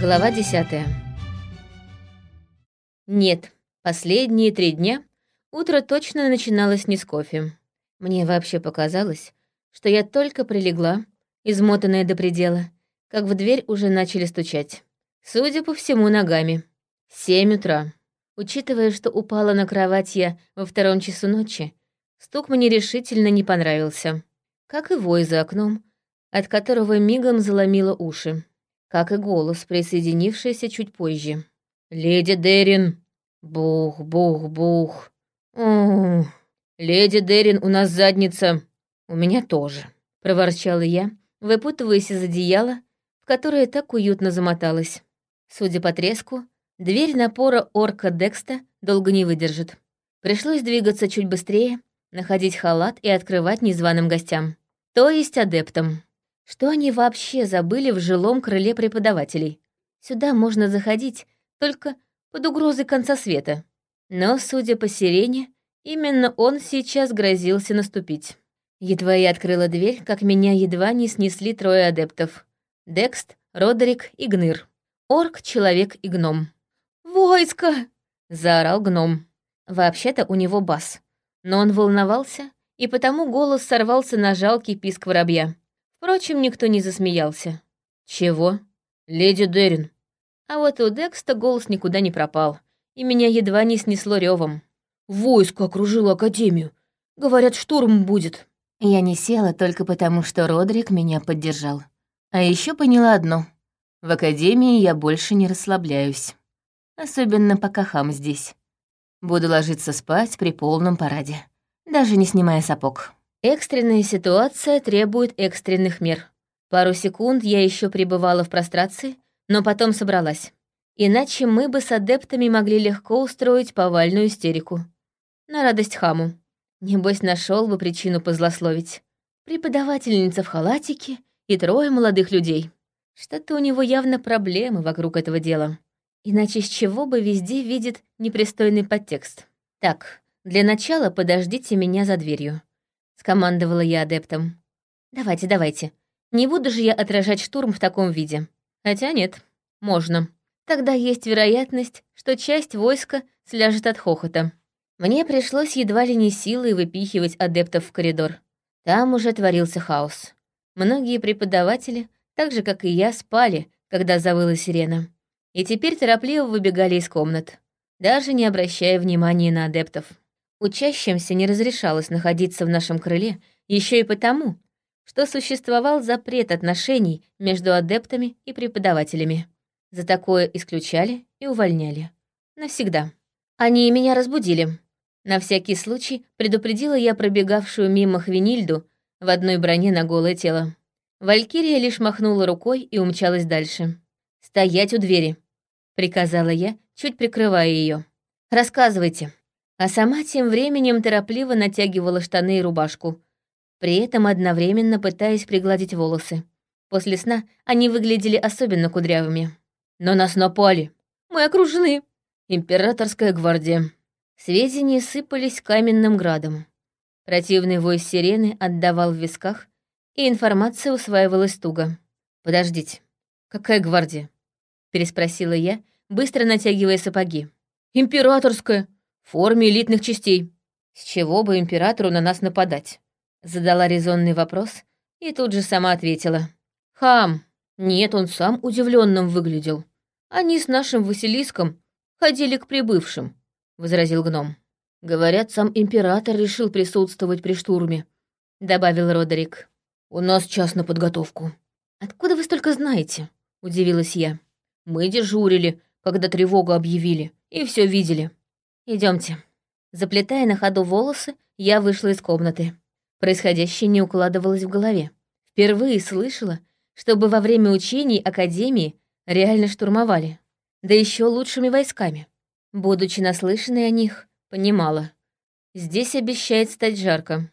Глава десятая. Нет, последние три дня утро точно начиналось не с кофе. Мне вообще показалось, что я только прилегла, измотанная до предела, как в дверь уже начали стучать. Судя по всему, ногами. Семь утра. Учитывая, что упала на кровать я во втором часу ночи, стук мне решительно не понравился. Как и вой за окном, от которого мигом заломило уши как и голос, присоединившийся чуть позже. «Леди Дерин!» «Бух, бух, бух!» «Ух, леди Дерин, у нас задница!» «У меня тоже», — проворчала я, выпутываясь из одеяла, в которое так уютно замоталась. Судя по треску, дверь напора орка Декста долго не выдержит. Пришлось двигаться чуть быстрее, находить халат и открывать незваным гостям. То есть адептам. Что они вообще забыли в жилом крыле преподавателей? Сюда можно заходить только под угрозой конца света. Но, судя по сирене, именно он сейчас грозился наступить. Едва я открыла дверь, как меня едва не снесли трое адептов. Декст, Родерик и Гныр. Орк, человек и гном. «Войско!» — заорал гном. Вообще-то у него бас. Но он волновался, и потому голос сорвался на жалкий писк воробья. Впрочем, никто не засмеялся. «Чего?» «Леди Дерин». А вот у Декста голос никуда не пропал, и меня едва не снесло ревом. «Войско окружило Академию. Говорят, штурм будет». Я не села только потому, что Родрик меня поддержал. А еще поняла одно. В Академии я больше не расслабляюсь. Особенно пока хам здесь. Буду ложиться спать при полном параде, даже не снимая сапог. Экстренная ситуация требует экстренных мер. Пару секунд я еще пребывала в прострации, но потом собралась. Иначе мы бы с адептами могли легко устроить повальную истерику. На радость хаму. Небось, нашел бы причину позлословить. Преподавательница в халатике и трое молодых людей. Что-то у него явно проблемы вокруг этого дела. Иначе с чего бы везде видит непристойный подтекст? Так, для начала подождите меня за дверью скомандовала я адептом. «Давайте, давайте. Не буду же я отражать штурм в таком виде. Хотя нет, можно. Тогда есть вероятность, что часть войска сляжет от хохота. Мне пришлось едва ли не силой выпихивать адептов в коридор. Там уже творился хаос. Многие преподаватели, так же, как и я, спали, когда завыла сирена. И теперь торопливо выбегали из комнат, даже не обращая внимания на адептов. Учащимся не разрешалось находиться в нашем крыле еще и потому, что существовал запрет отношений между адептами и преподавателями. За такое исключали и увольняли. Навсегда. Они меня разбудили. На всякий случай предупредила я пробегавшую мимо Хвинильду в одной броне на голое тело. Валькирия лишь махнула рукой и умчалась дальше. «Стоять у двери», — приказала я, чуть прикрывая ее. «Рассказывайте» а сама тем временем торопливо натягивала штаны и рубашку, при этом одновременно пытаясь пригладить волосы. После сна они выглядели особенно кудрявыми. «Но нас напали! Мы окружены! Императорская гвардия!» Сведения сыпались каменным градом. Противный вой сирены отдавал в висках, и информация усваивалась туго. «Подождите, какая гвардия?» — переспросила я, быстро натягивая сапоги. «Императорская!» Форме элитных частей. С чего бы императору на нас нападать? Задала резонный вопрос и тут же сама ответила. Хам. Нет, он сам удивленным выглядел. Они с нашим Василиском ходили к прибывшим, возразил гном. Говорят, сам император решил присутствовать при штурме, добавил Родерик. У нас час на подготовку. Откуда вы столько знаете? удивилась я. Мы дежурили, когда тревогу объявили, и все видели. Идемте. Заплетая на ходу волосы, я вышла из комнаты. Происходящее не укладывалось в голове. Впервые слышала, чтобы во время учений Академии реально штурмовали. Да еще лучшими войсками. Будучи наслышанной о них, понимала. Здесь обещает стать жарко.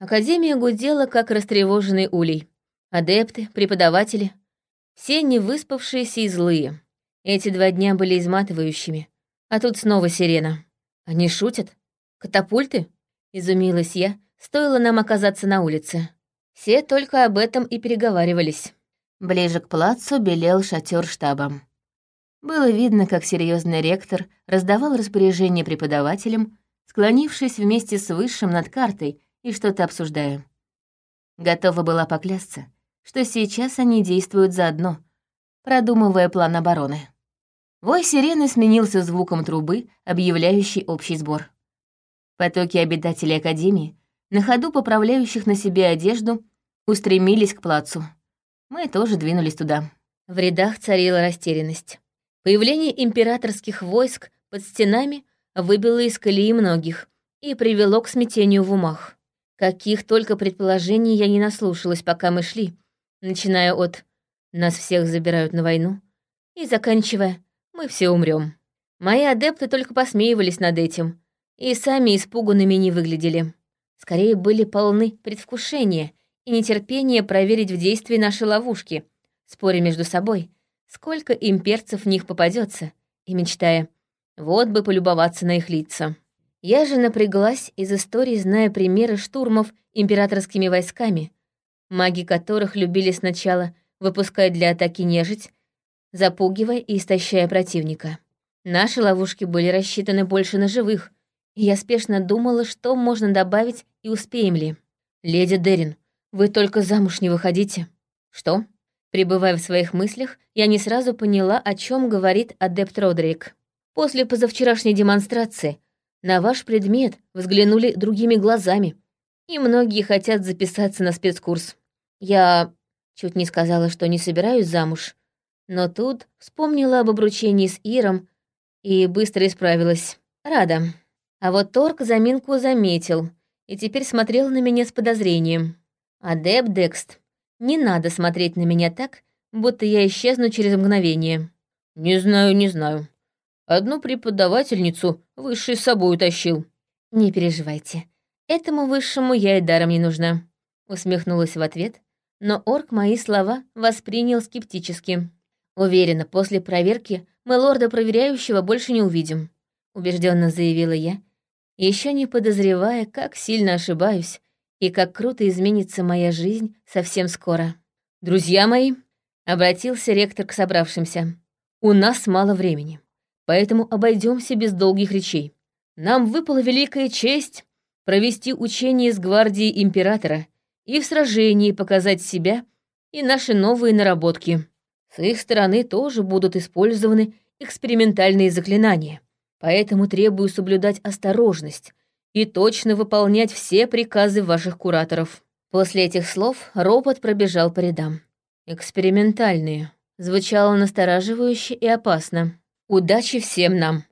Академия гудела, как растревоженный улей. Адепты, преподаватели. Все невыспавшиеся и злые. Эти два дня были изматывающими. А тут снова сирена. «Они шутят? Катапульты?» — изумилась я, стоило нам оказаться на улице. Все только об этом и переговаривались. Ближе к плацу белел шатер штаба. Было видно, как серьезный ректор раздавал распоряжения преподавателям, склонившись вместе с высшим над картой и что-то обсуждая. Готова была поклясться, что сейчас они действуют заодно, продумывая план обороны. Вой сирены сменился звуком трубы, объявляющей общий сбор. Потоки обитателей Академии, на ходу поправляющих на себе одежду, устремились к плацу. Мы тоже двинулись туда. В рядах царила растерянность. Появление императорских войск под стенами выбило из колеи многих и привело к смятению в умах. Каких только предположений я не наслушалась, пока мы шли, начиная от «нас всех забирают на войну» и заканчивая «мы все умрем. Мои адепты только посмеивались над этим и сами испуганными не выглядели. Скорее были полны предвкушения и нетерпения проверить в действии наши ловушки, споря между собой, сколько имперцев в них попадется, и мечтая, вот бы полюбоваться на их лица. Я же напряглась из истории, зная примеры штурмов императорскими войсками, маги которых любили сначала выпускать для атаки нежить, запугивая и истощая противника. Наши ловушки были рассчитаны больше на живых, и я спешно думала, что можно добавить и успеем ли. «Леди Дерин, вы только замуж не выходите». «Что?» Пребывая в своих мыслях, я не сразу поняла, о чем говорит адепт Родрик. После позавчерашней демонстрации на ваш предмет взглянули другими глазами, и многие хотят записаться на спецкурс. Я чуть не сказала, что не собираюсь замуж, но тут вспомнила об обручении с Иром и быстро исправилась. Рада. А вот Торг заминку заметил и теперь смотрел на меня с подозрением. «Адеп Декст, не надо смотреть на меня так, будто я исчезну через мгновение». «Не знаю, не знаю. Одну преподавательницу высший с собой утащил». «Не переживайте. Этому высшему я и даром не нужна», — усмехнулась в ответ, но орк мои слова воспринял скептически. «Уверена, после проверки мы лорда-проверяющего больше не увидим», — убежденно заявила я, еще не подозревая, как сильно ошибаюсь и как круто изменится моя жизнь совсем скоро. «Друзья мои», — обратился ректор к собравшимся, — «у нас мало времени, поэтому обойдемся без долгих речей. Нам выпала великая честь провести учение с гвардией императора и в сражении показать себя и наши новые наработки. С их стороны тоже будут использованы экспериментальные заклинания, поэтому требую соблюдать осторожность, и точно выполнять все приказы ваших кураторов». После этих слов ропот пробежал по рядам. «Экспериментальные». Звучало настораживающе и опасно. «Удачи всем нам.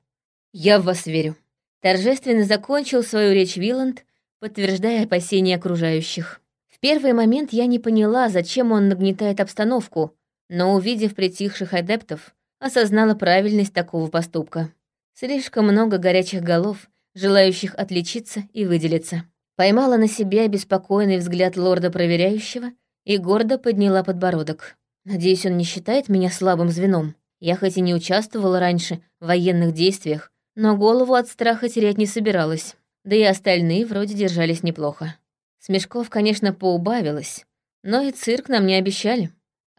Я в вас верю». Торжественно закончил свою речь Виланд, подтверждая опасения окружающих. В первый момент я не поняла, зачем он нагнетает обстановку, но, увидев притихших адептов, осознала правильность такого поступка. Слишком много горячих голов — желающих отличиться и выделиться. Поймала на себе беспокойный взгляд лорда-проверяющего и гордо подняла подбородок. Надеюсь, он не считает меня слабым звеном. Я хоть и не участвовала раньше в военных действиях, но голову от страха терять не собиралась. Да и остальные вроде держались неплохо. Смешков, конечно, поубавилось, но и цирк нам не обещали.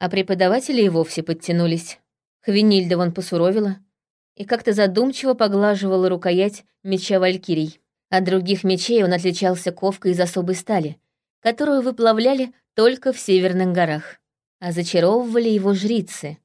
А преподаватели и вовсе подтянулись. Хвинильда вон посуровила, и как-то задумчиво поглаживала рукоять меча Валькирий. От других мечей он отличался ковкой из особой стали, которую выплавляли только в северных горах. А зачаровывали его жрицы,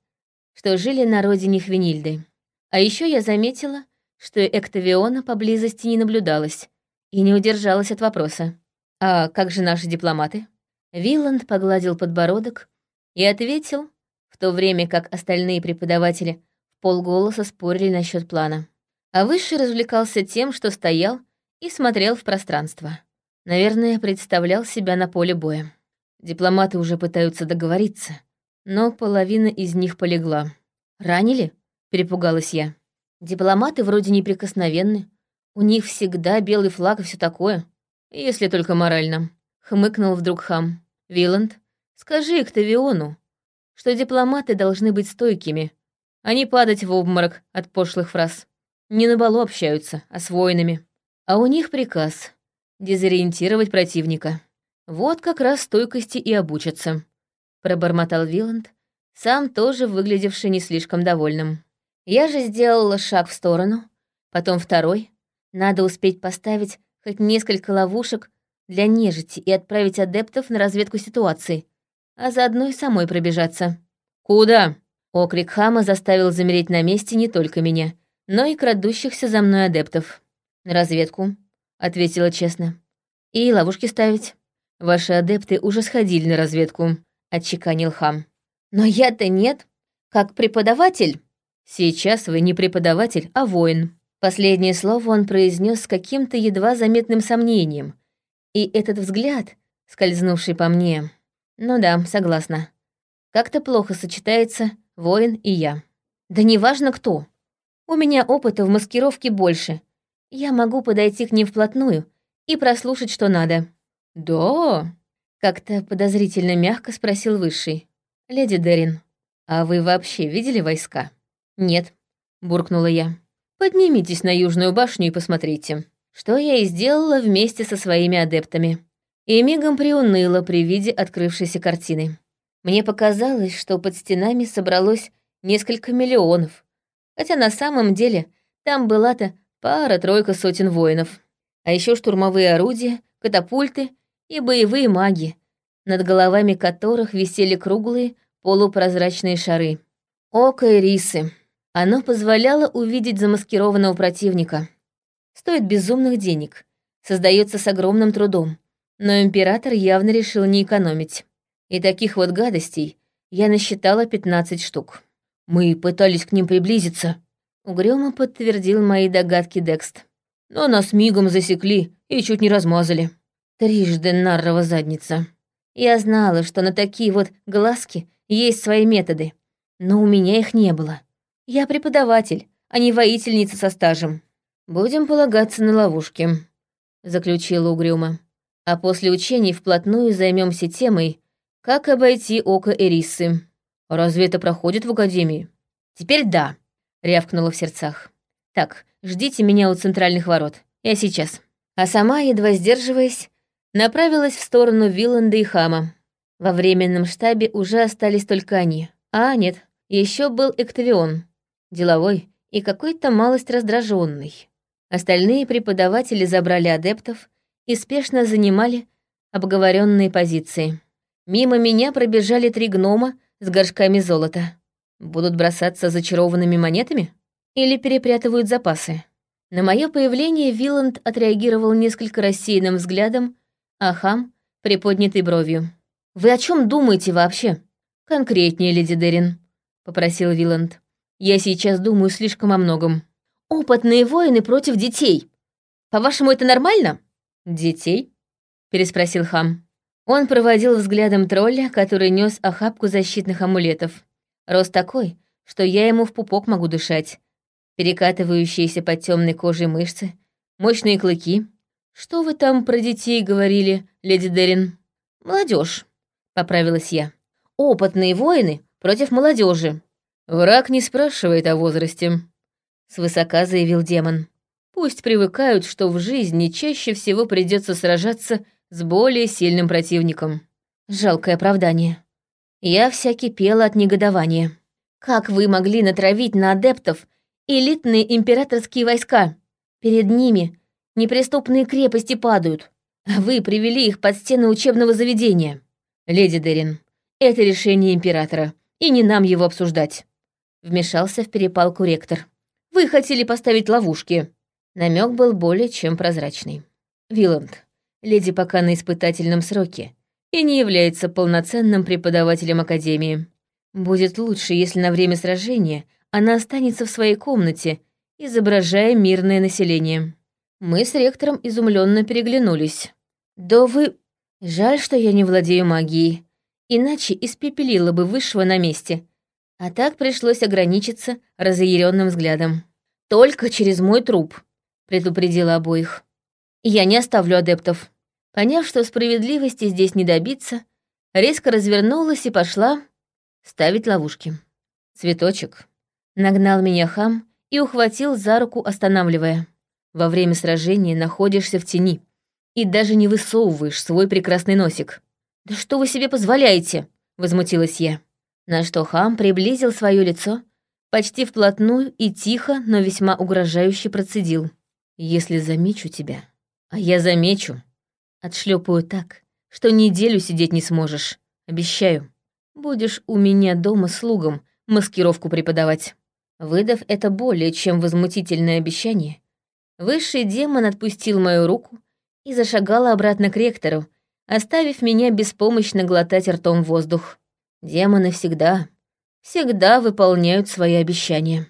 что жили на родине Хвенильды. А еще я заметила, что Эктавиона поблизости не наблюдалось, и не удержалась от вопроса. «А как же наши дипломаты?» Виланд погладил подбородок и ответил, в то время как остальные преподаватели полголоса спорили насчет плана. А Высший развлекался тем, что стоял и смотрел в пространство. Наверное, представлял себя на поле боя. Дипломаты уже пытаются договориться, но половина из них полегла. «Ранили?» — перепугалась я. «Дипломаты вроде неприкосновенны. У них всегда белый флаг и все такое. Если только морально», — хмыкнул вдруг хам. «Виланд, скажи Эктавиону, что дипломаты должны быть стойкими, а не падать в обморок от пошлых фраз. Не на балу общаются, а с воинами. А у них приказ — дезориентировать противника. Вот как раз стойкости и обучатся. Пробормотал Виланд, сам тоже выглядевший не слишком довольным. Я же сделала шаг в сторону, потом второй. Надо успеть поставить хоть несколько ловушек для нежити и отправить адептов на разведку ситуации, а заодно и самой пробежаться. «Куда?» Окрик хама заставил замереть на месте не только меня, но и крадущихся за мной адептов. «На разведку», — ответила честно. «И ловушки ставить. Ваши адепты уже сходили на разведку», — отчеканил хам. «Но я-то нет. Как преподаватель?» «Сейчас вы не преподаватель, а воин». Последнее слово он произнес с каким-то едва заметным сомнением. И этот взгляд, скользнувший по мне... Ну да, согласна. Как-то плохо сочетается воин и я. Да неважно кто. У меня опыта в маскировке больше. Я могу подойти к ним вплотную и прослушать, что надо. «Да?» — как-то подозрительно мягко спросил Высший. «Леди Дерин, а вы вообще видели войска?» «Нет», — буркнула я. «Поднимитесь на Южную башню и посмотрите». Что я и сделала вместе со своими адептами. И мигом приуныла при виде открывшейся картины. Мне показалось, что под стенами собралось несколько миллионов, хотя на самом деле там была-то пара-тройка сотен воинов. А еще штурмовые орудия, катапульты и боевые маги, над головами которых висели круглые полупрозрачные шары. Око Ирисы. Оно позволяло увидеть замаскированного противника. Стоит безумных денег, создается с огромным трудом, но император явно решил не экономить. И таких вот гадостей я насчитала 15 штук. Мы пытались к ним приблизиться. Угрюмо подтвердил мои догадки Декст. Но нас мигом засекли и чуть не размазали. Трижды наррова задница. Я знала, что на такие вот глазки есть свои методы, но у меня их не было. Я преподаватель, а не воительница со стажем. Будем полагаться на ловушки, заключила угрюмо. А после учений вплотную займемся темой, как обойти око Эрисы. Разве это проходит в академии? Теперь да, рявкнула в сердцах. Так, ждите меня у центральных ворот. Я сейчас. А сама, едва сдерживаясь, направилась в сторону Вилланда и Хама. Во временном штабе уже остались только они. А, нет, еще был Эктавион. Деловой и какой-то малость раздраженный. Остальные преподаватели забрали адептов и спешно занимали обговоренные позиции. Мимо меня пробежали три гнома с горшками золота. Будут бросаться зачарованными монетами? Или перепрятывают запасы? На мое появление Виланд отреагировал несколько рассеянным взглядом, а хам — приподнятой бровью. «Вы о чем думаете вообще?» «Конкретнее, леди Дерин», — попросил Виланд. «Я сейчас думаю слишком о многом». «Опытные воины против детей. По-вашему, это нормально?» «Детей?» — переспросил хам. Он проводил взглядом тролля, который нес охапку защитных амулетов. Рост такой, что я ему в пупок могу дышать. Перекатывающиеся под темной кожей мышцы, мощные клыки. Что вы там про детей говорили, леди Дерин? Молодежь, поправилась я. Опытные воины против молодежи. Враг не спрашивает о возрасте, свысока заявил демон. Пусть привыкают, что в жизни чаще всего придется сражаться с более сильным противником. Жалкое оправдание. Я вся кипела от негодования. Как вы могли натравить на адептов элитные императорские войска? Перед ними неприступные крепости падают. Вы привели их под стены учебного заведения. Леди Дерин, это решение императора, и не нам его обсуждать. Вмешался в перепалку ректор. Вы хотели поставить ловушки. Намек был более чем прозрачный. Виланд, леди пока на испытательном сроке и не является полноценным преподавателем Академии. Будет лучше, если на время сражения она останется в своей комнате, изображая мирное население. Мы с ректором изумленно переглянулись. «Да вы... Жаль, что я не владею магией, иначе испепелила бы высшего на месте. А так пришлось ограничиться разъяренным взглядом. Только через мой труп», — предупредила обоих. Я не оставлю адептов. Поняв, что справедливости здесь не добиться, резко развернулась и пошла ставить ловушки. Цветочек. Нагнал меня хам и ухватил за руку, останавливая. Во время сражения находишься в тени и даже не высовываешь свой прекрасный носик. «Да что вы себе позволяете?» — возмутилась я. На что хам приблизил свое лицо, почти вплотную и тихо, но весьма угрожающе процедил. «Если замечу тебя, а я замечу, отшлепаю так, что неделю сидеть не сможешь, обещаю. Будешь у меня дома слугам маскировку преподавать». Выдав это более чем возмутительное обещание, высший демон отпустил мою руку и зашагал обратно к ректору, оставив меня беспомощно глотать ртом воздух. Демоны всегда, всегда выполняют свои обещания.